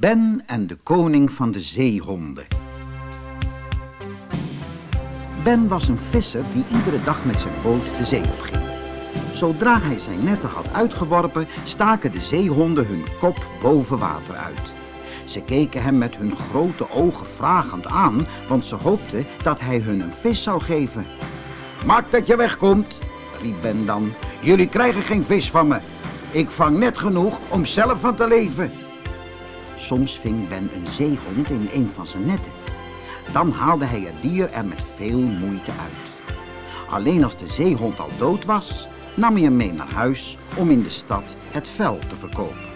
Ben en de koning van de zeehonden. Ben was een visser die iedere dag met zijn boot de zee opging. Zodra hij zijn netten had uitgeworpen, staken de zeehonden hun kop boven water uit. Ze keken hem met hun grote ogen vragend aan, want ze hoopten dat hij hun een vis zou geven. Maak dat je wegkomt, riep Ben dan. Jullie krijgen geen vis van me. Ik vang net genoeg om zelf van te leven. Soms ving Ben een zeehond in een van zijn netten. Dan haalde hij het dier er met veel moeite uit. Alleen als de zeehond al dood was, nam hij hem mee naar huis om in de stad het vel te verkopen.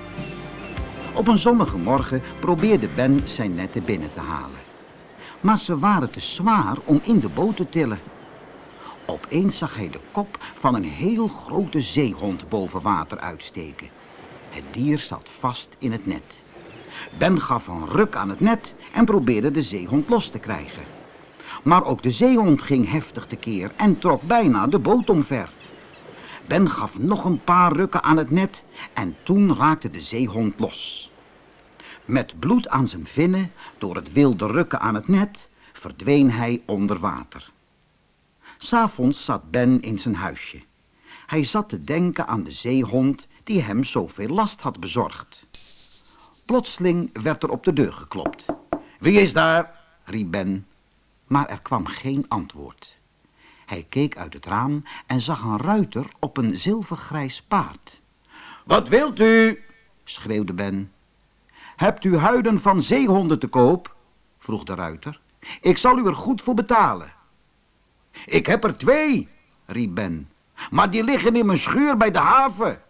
Op een zonnige morgen probeerde Ben zijn netten binnen te halen. Maar ze waren te zwaar om in de boot te tillen. Opeens zag hij de kop van een heel grote zeehond boven water uitsteken. Het dier zat vast in het net. Ben gaf een ruk aan het net en probeerde de zeehond los te krijgen. Maar ook de zeehond ging heftig tekeer en trok bijna de boot omver. Ben gaf nog een paar rukken aan het net en toen raakte de zeehond los. Met bloed aan zijn vinnen, door het wilde rukken aan het net, verdween hij onder water. S'avonds zat Ben in zijn huisje. Hij zat te denken aan de zeehond die hem zoveel last had bezorgd. Plotseling werd er op de deur geklopt. Wie is daar? riep Ben, maar er kwam geen antwoord. Hij keek uit het raam en zag een ruiter op een zilvergrijs paard. Wat wilt u? schreeuwde Ben. Hebt u huiden van zeehonden te koop? vroeg de ruiter. Ik zal u er goed voor betalen. Ik heb er twee, riep Ben. Maar die liggen in mijn schuur bij de haven.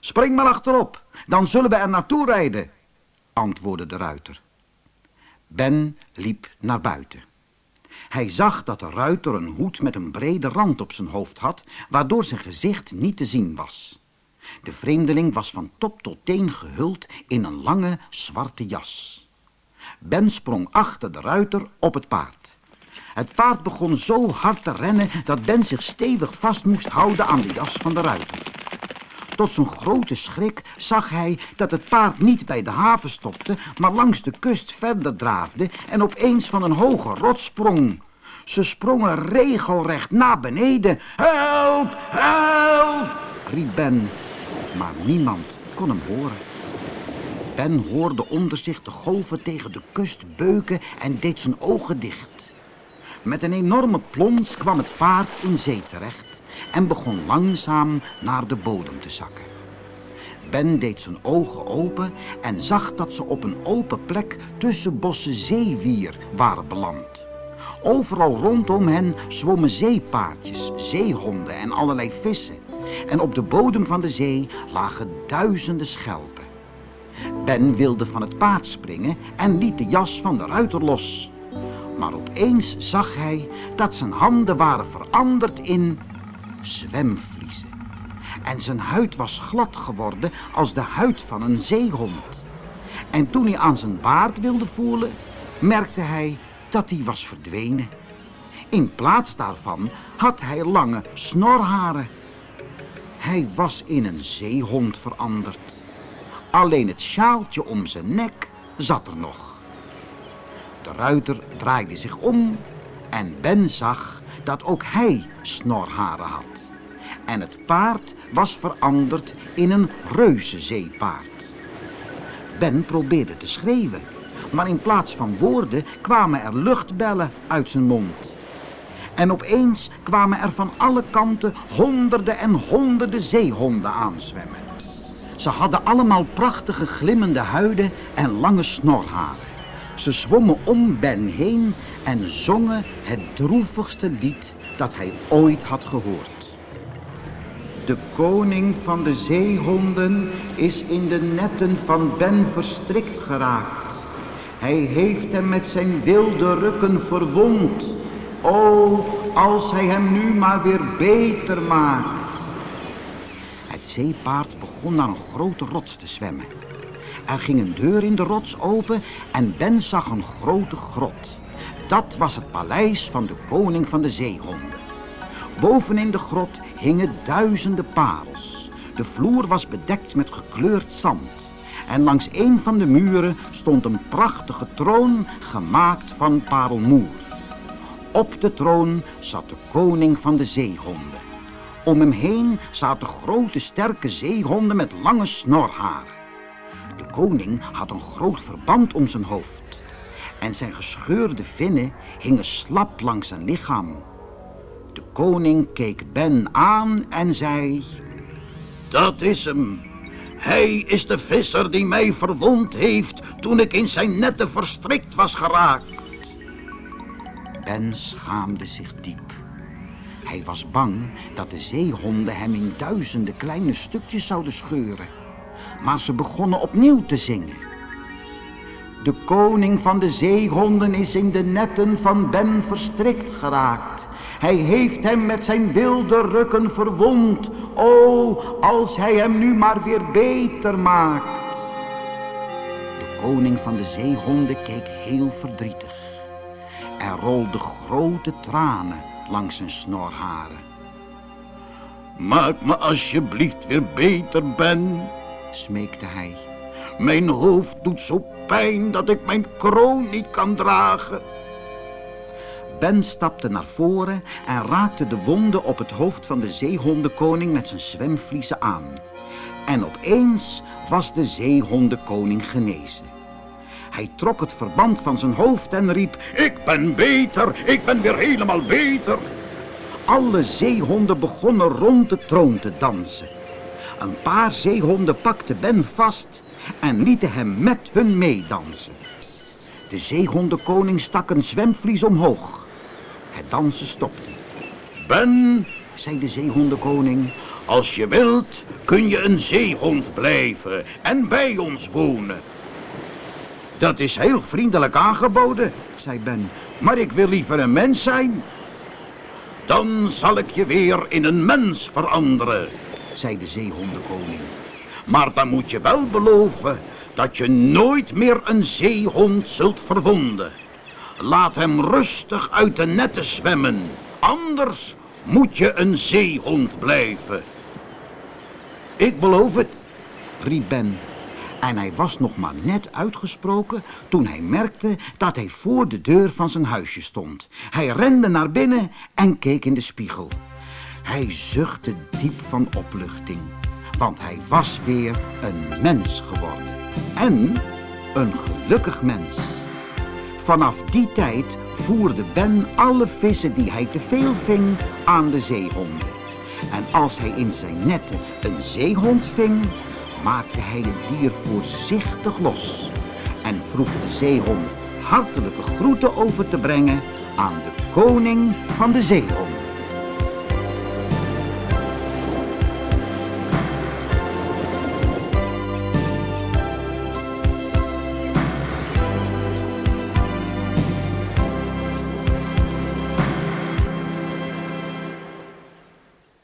Spring maar achterop, dan zullen we er naartoe rijden, antwoordde de ruiter. Ben liep naar buiten. Hij zag dat de ruiter een hoed met een brede rand op zijn hoofd had, waardoor zijn gezicht niet te zien was. De vreemdeling was van top tot teen gehuld in een lange zwarte jas. Ben sprong achter de ruiter op het paard. Het paard begon zo hard te rennen dat Ben zich stevig vast moest houden aan de jas van de ruiter. Tot zijn grote schrik zag hij dat het paard niet bij de haven stopte, maar langs de kust verder draafde en opeens van een hoge rots sprong. Ze sprongen regelrecht naar beneden. Help, help, riep Ben, maar niemand kon hem horen. Ben hoorde onder zich de golven tegen de kust beuken en deed zijn ogen dicht. Met een enorme plons kwam het paard in zee terecht en begon langzaam naar de bodem te zakken. Ben deed zijn ogen open en zag dat ze op een open plek tussen bossen zeewier waren beland. Overal rondom hen zwommen zeepaardjes, zeehonden en allerlei vissen. En op de bodem van de zee lagen duizenden schelpen. Ben wilde van het paard springen en liet de jas van de ruiter los. Maar opeens zag hij dat zijn handen waren veranderd in zwemvliezen. En zijn huid was glad geworden als de huid van een zeehond. En toen hij aan zijn baard wilde voelen, merkte hij dat hij was verdwenen. In plaats daarvan had hij lange snorharen. Hij was in een zeehond veranderd. Alleen het sjaaltje om zijn nek zat er nog. De ruiter draaide zich om en Ben zag dat ook hij snorharen had. En het paard was veranderd in een reuzenzeepaard. Ben probeerde te schreeuwen, maar in plaats van woorden kwamen er luchtbellen uit zijn mond. En opeens kwamen er van alle kanten honderden en honderden zeehonden aanzwemmen. Ze hadden allemaal prachtige glimmende huiden en lange snorharen. Ze zwommen om Ben heen en zongen het droevigste lied dat hij ooit had gehoord. De koning van de zeehonden is in de netten van Ben verstrikt geraakt. Hij heeft hem met zijn wilde rukken verwond. O, als hij hem nu maar weer beter maakt. Het zeepaard begon naar een grote rots te zwemmen. Er ging een deur in de rots open en Ben zag een grote grot. Dat was het paleis van de koning van de zeehonden. Boven in de grot hingen duizenden parels. De vloer was bedekt met gekleurd zand. En langs een van de muren stond een prachtige troon gemaakt van parelmoer. Op de troon zat de koning van de zeehonden. Om hem heen zaten grote sterke zeehonden met lange snorhaar. De koning had een groot verband om zijn hoofd. En zijn gescheurde vinnen hingen slap langs zijn lichaam. De koning keek Ben aan en zei... Dat is hem. Hij is de visser die mij verwond heeft toen ik in zijn netten verstrikt was geraakt. Ben schaamde zich diep. Hij was bang dat de zeehonden hem in duizenden kleine stukjes zouden scheuren. Maar ze begonnen opnieuw te zingen. De koning van de zeehonden is in de netten van Ben verstrikt geraakt. Hij heeft hem met zijn wilde rukken verwond. O, als hij hem nu maar weer beter maakt. De koning van de zeehonden keek heel verdrietig. Er rolden grote tranen langs zijn snorharen. Maak me alsjeblieft weer beter, Ben, smeekte hij. Mijn hoofd doet zo pijn dat ik mijn kroon niet kan dragen. Ben stapte naar voren en raakte de wonden op het hoofd van de zeehondenkoning met zijn zwemvliezen aan. En opeens was de zeehondenkoning genezen. Hij trok het verband van zijn hoofd en riep... Ik ben beter, ik ben weer helemaal beter. Alle zeehonden begonnen rond de troon te dansen. Een paar zeehonden pakten Ben vast en lieten hem met hun meedansen. De zeehondenkoning stak een zwemvlies omhoog. Het dansen stopte. Ben, zei de zeehondenkoning, als je wilt kun je een zeehond blijven en bij ons wonen. Dat is heel vriendelijk aangeboden, zei Ben, maar ik wil liever een mens zijn. Dan zal ik je weer in een mens veranderen, zei de zeehondenkoning. Maar dan moet je wel beloven dat je nooit meer een zeehond zult verwonden. Laat hem rustig uit de netten zwemmen, anders moet je een zeehond blijven. Ik beloof het, riep Ben. En hij was nog maar net uitgesproken toen hij merkte dat hij voor de deur van zijn huisje stond. Hij rende naar binnen en keek in de spiegel. Hij zuchtte diep van opluchting, want hij was weer een mens geworden. En een gelukkig mens. Vanaf die tijd voerde Ben alle vissen die hij te veel ving aan de zeehonden. En als hij in zijn netten een zeehond ving, maakte hij het dier voorzichtig los en vroeg de zeehond hartelijke groeten over te brengen aan de koning van de zeehonden.